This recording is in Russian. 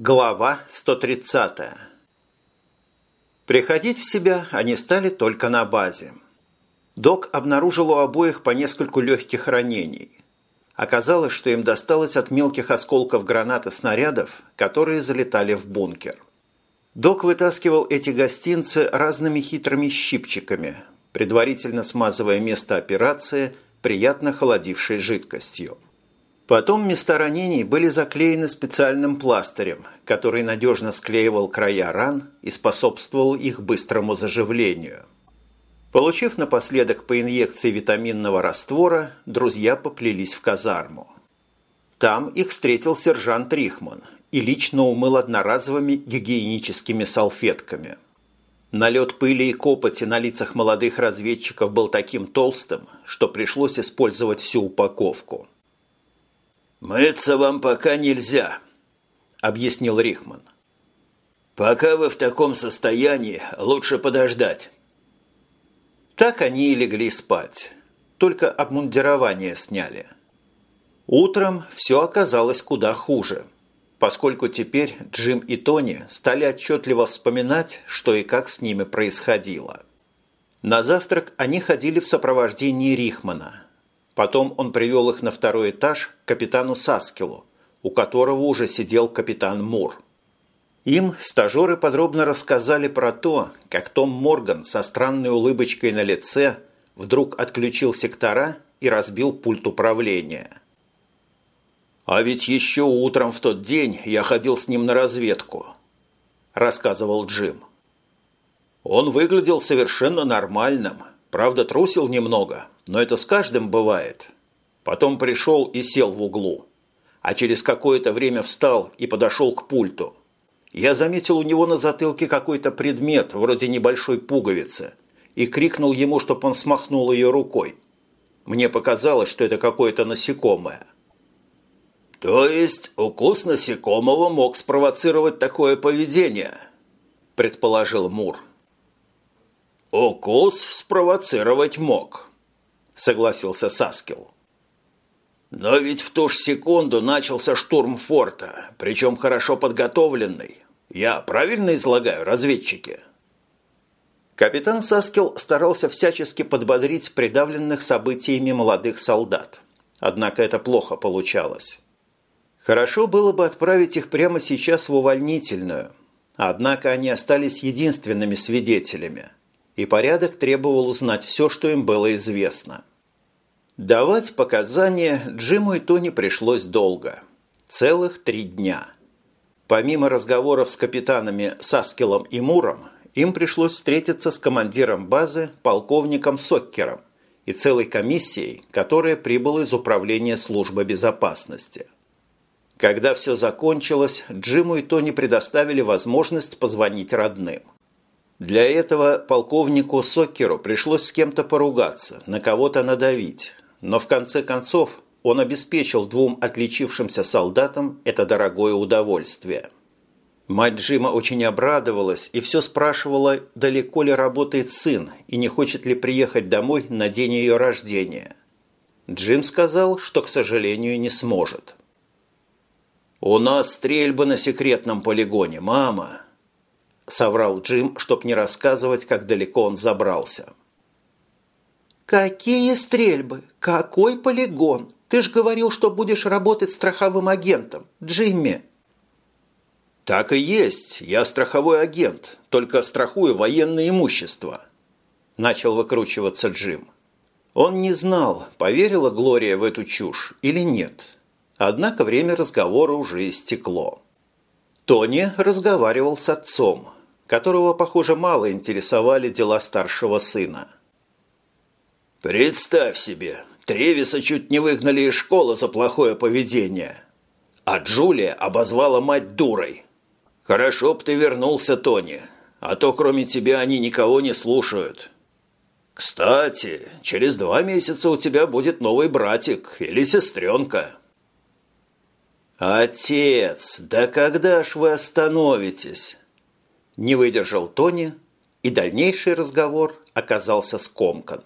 Глава 130. Приходить в себя они стали только на базе. Док обнаружил у обоих по нескольку легких ранений. Оказалось, что им досталось от мелких осколков гранат снарядов, которые залетали в бункер. Док вытаскивал эти гостинцы разными хитрыми щипчиками, предварительно смазывая место операции приятно холодившей жидкостью. Потом места ранений были заклеены специальным пластырем, который надежно склеивал края ран и способствовал их быстрому заживлению. Получив напоследок по инъекции витаминного раствора, друзья поплелись в казарму. Там их встретил сержант Рихман и лично умыл одноразовыми гигиеническими салфетками. Налет пыли и копоти на лицах молодых разведчиков был таким толстым, что пришлось использовать всю упаковку – «Мыться вам пока нельзя», – объяснил Рихман. «Пока вы в таком состоянии, лучше подождать». Так они и легли спать, только обмундирование сняли. Утром все оказалось куда хуже, поскольку теперь Джим и Тони стали отчетливо вспоминать, что и как с ними происходило. На завтрак они ходили в сопровождении Рихмана – Потом он привел их на второй этаж к капитану Саскилу, у которого уже сидел капитан Мур. Им стажеры подробно рассказали про то, как Том Морган со странной улыбочкой на лице вдруг отключил сектора и разбил пульт управления. «А ведь еще утром в тот день я ходил с ним на разведку», – рассказывал Джим. «Он выглядел совершенно нормальным, правда трусил немного, но это с каждым бывает. Потом пришел и сел в углу. А через какое-то время встал и подошел к пульту. Я заметил у него на затылке какой-то предмет, вроде небольшой пуговицы, и крикнул ему, чтоб он смахнул ее рукой. Мне показалось, что это какое-то насекомое. «То есть укус насекомого мог спровоцировать такое поведение?» – предположил Мур. «Укус спровоцировать мог», согласился Саскил. Но ведь в ту же секунду начался штурм форта, причем хорошо подготовленный. Я правильно излагаю, разведчики? Капитан Саскил старался всячески подбодрить придавленных событиями молодых солдат. Однако это плохо получалось. Хорошо было бы отправить их прямо сейчас в увольнительную. Однако они остались единственными свидетелями – и порядок требовал узнать все, что им было известно. Давать показания Джиму и Тони пришлось долго. Целых три дня. Помимо разговоров с капитанами Саскелом и Муром, им пришлось встретиться с командиром базы, полковником Соккером и целой комиссией, которая прибыла из Управления службы безопасности. Когда все закончилось, Джиму и Тони предоставили возможность позвонить родным – для этого полковнику Соккеру пришлось с кем-то поругаться, на кого-то надавить. Но в конце концов он обеспечил двум отличившимся солдатам это дорогое удовольствие. Мать Джима очень обрадовалась и все спрашивала, далеко ли работает сын и не хочет ли приехать домой на день ее рождения. Джим сказал, что, к сожалению, не сможет. «У нас стрельбы на секретном полигоне, мама», – соврал Джим, чтоб не рассказывать, как далеко он забрался. «Какие стрельбы? Какой полигон? Ты ж говорил, что будешь работать страховым агентом, Джимми!» «Так и есть. Я страховой агент, только страхую военное имущество», – начал выкручиваться Джим. Он не знал, поверила Глория в эту чушь или нет. Однако время разговора уже истекло. Тони разговаривал с отцом, которого, похоже, мало интересовали дела старшего сына. «Представь себе, Тревиса чуть не выгнали из школы за плохое поведение, а Джулия обозвала мать дурой. Хорошо б ты вернулся, Тони, а то кроме тебя они никого не слушают». «Кстати, через два месяца у тебя будет новый братик или сестренка». «Отец, да когда ж вы остановитесь?» Не выдержал Тони, и дальнейший разговор оказался скомкан.